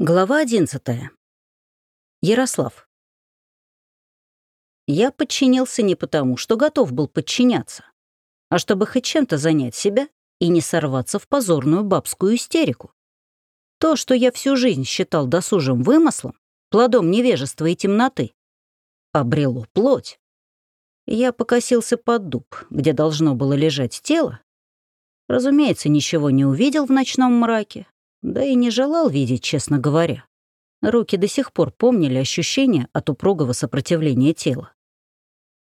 Глава 11. Ярослав. Я подчинился не потому, что готов был подчиняться, а чтобы хоть чем-то занять себя и не сорваться в позорную бабскую истерику. То, что я всю жизнь считал досужим вымыслом, плодом невежества и темноты, обрело плоть. Я покосился под дуб, где должно было лежать тело. Разумеется, ничего не увидел в ночном мраке, да и не желал видеть, честно говоря. Руки до сих пор помнили ощущение от упругого сопротивления тела.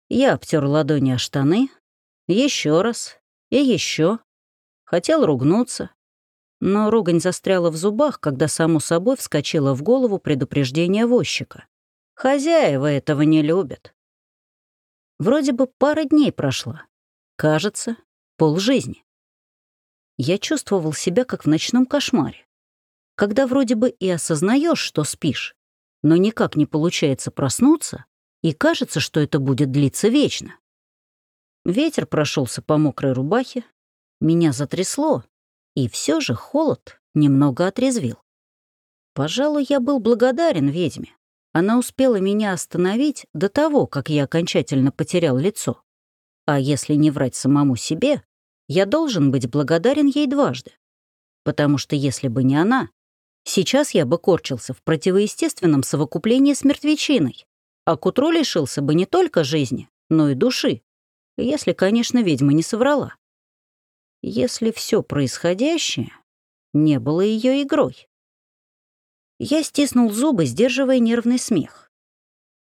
Я обтер ладони о штаны, еще раз и еще. Хотел ругнуться, но ругань застряла в зубах, когда само собой вскочила в голову предупреждение возчика. Хозяева этого не любят. Вроде бы пара дней прошла. Кажется, полжизни я чувствовал себя как в ночном кошмаре. Когда вроде бы и осознаешь, что спишь, но никак не получается проснуться, и кажется, что это будет длиться вечно. Ветер прошелся по мокрой рубахе, меня затрясло, и все же холод немного отрезвил. Пожалуй, я был благодарен ведьме. Она успела меня остановить до того, как я окончательно потерял лицо. А если не врать самому себе, я должен быть благодарен ей дважды. Потому что если бы не она, сейчас я бы корчился в противоестественном совокуплении с мертвечиной, а к утру лишился бы не только жизни, но и души. Если, конечно, ведьма не соврала. Если все происходящее не было ее игрой. Я стиснул зубы, сдерживая нервный смех.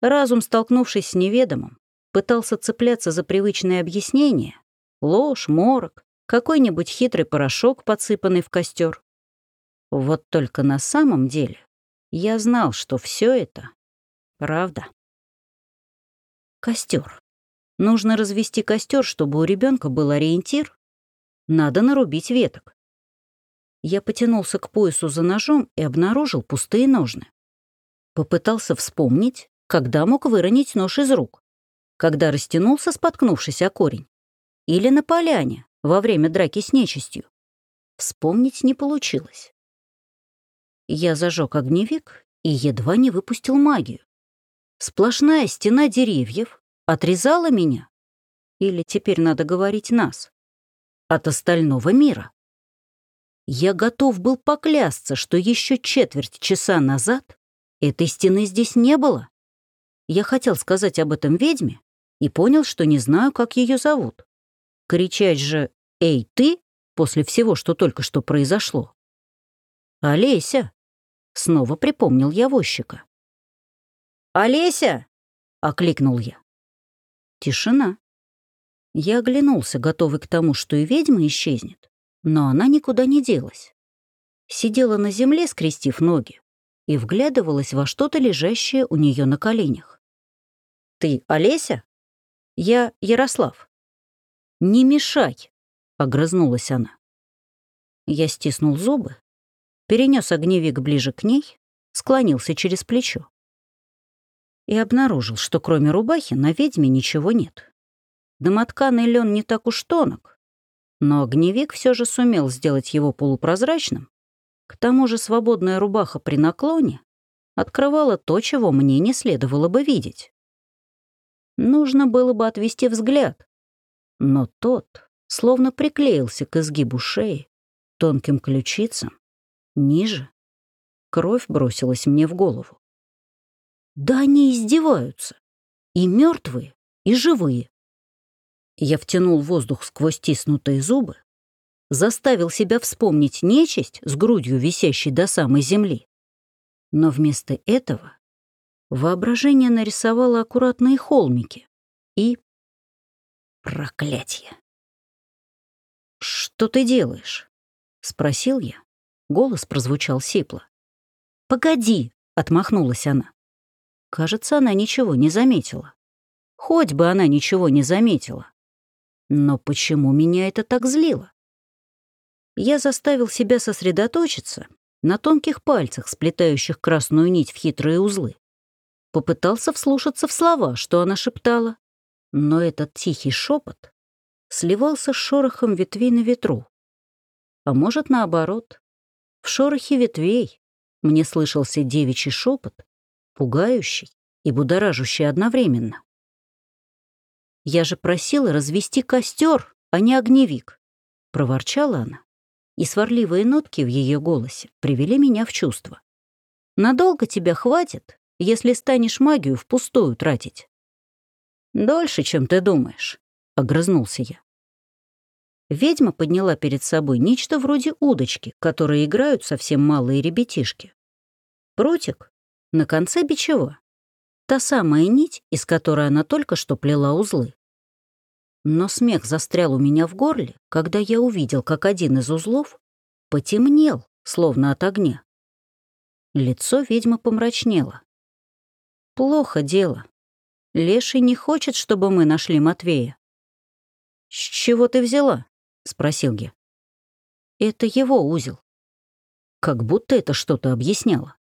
Разум, столкнувшись с неведомым, пытался цепляться за привычные объяснения, ложь, морок, какой-нибудь хитрый порошок, подсыпанный в костер. Вот только на самом деле я знал, что все это правда. Костер. Нужно развести костер, чтобы у ребенка был ориентир. Надо нарубить веток. Я потянулся к поясу за ножом и обнаружил пустые ножны. Попытался вспомнить, когда мог выронить нож из рук. Когда растянулся, споткнувшись о корень или на поляне во время драки с нечистью. Вспомнить не получилось. Я зажег огневик и едва не выпустил магию. Сплошная стена деревьев отрезала меня, или теперь надо говорить нас, от остального мира. Я готов был поклясться, что еще четверть часа назад этой стены здесь не было. Я хотел сказать об этом ведьме и понял, что не знаю, как ее зовут. Кричать же «Эй, ты!» после всего, что только что произошло. «Олеся!» — снова припомнил я возчика. «Олеся!» — окликнул я. Тишина. Я оглянулся, готовый к тому, что и ведьма исчезнет, но она никуда не делась. Сидела на земле, скрестив ноги, и вглядывалась во что-то лежащее у нее на коленях. «Ты Олеся?» «Я Ярослав». «Не мешай!» — огрызнулась она. Я стиснул зубы, перенес огневик ближе к ней, склонился через плечо. И обнаружил, что кроме рубахи на ведьме ничего нет. Домотканый лен не так уж тонок, но огневик все же сумел сделать его полупрозрачным. К тому же свободная рубаха при наклоне открывала то, чего мне не следовало бы видеть. Нужно было бы отвести взгляд, но тот словно приклеился к изгибу шеи, тонким ключицам, ниже. Кровь бросилась мне в голову. Да они издеваются. И мертвые, и живые. Я втянул воздух сквозь тиснутые зубы, заставил себя вспомнить нечисть с грудью, висящей до самой земли. Но вместо этого воображение нарисовало аккуратные холмики и Проклятье. «Что ты делаешь?» — спросил я. Голос прозвучал сипло. «Погоди!» — отмахнулась она. Кажется, она ничего не заметила. Хоть бы она ничего не заметила. Но почему меня это так злило? Я заставил себя сосредоточиться на тонких пальцах, сплетающих красную нить в хитрые узлы. Попытался вслушаться в слова, что она шептала, но этот тихий шепот сливался с шорохом ветвей на ветру. А может, наоборот, в шорохе ветвей мне слышался девичий шепот, пугающий и будоражащий одновременно. «Я же просила развести костер, а не огневик», — проворчала она, и сварливые нотки в ее голосе привели меня в чувство. «Надолго тебя хватит, если станешь магию впустую тратить?» «Дольше, чем ты думаешь», — огрызнулся я. Ведьма подняла перед собой нечто вроде удочки, которые играют совсем малые ребятишки. Прутик на конце бичева. Та самая нить, из которой она только что плела узлы. Но смех застрял у меня в горле, когда я увидел, как один из узлов потемнел, словно от огня. Лицо ведьмы помрачнело. Плохо дело. Леший не хочет, чтобы мы нашли Матвея. «С чего ты взяла?» — спросил я. «Это его узел». Как будто это что-то объясняло.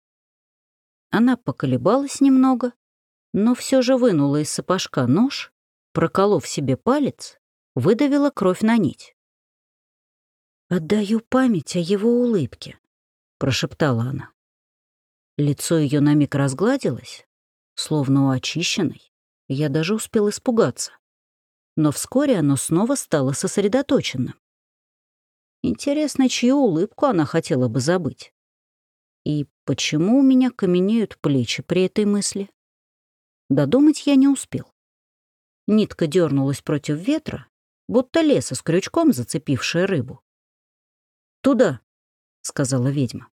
Она поколебалась немного, но все же вынула из сапожка нож, проколов себе палец, выдавила кровь на нить. «Отдаю память о его улыбке», — прошептала она. Лицо ее на миг разгладилось, словно у очищенной. Я даже успел испугаться. Но вскоре оно снова стало сосредоточенным. Интересно, чью улыбку она хотела бы забыть? И почему у меня каменеют плечи при этой мысли? Додумать я не успел. Нитка дернулась против ветра, будто леса с крючком, зацепившая рыбу. «Туда», — сказала ведьма.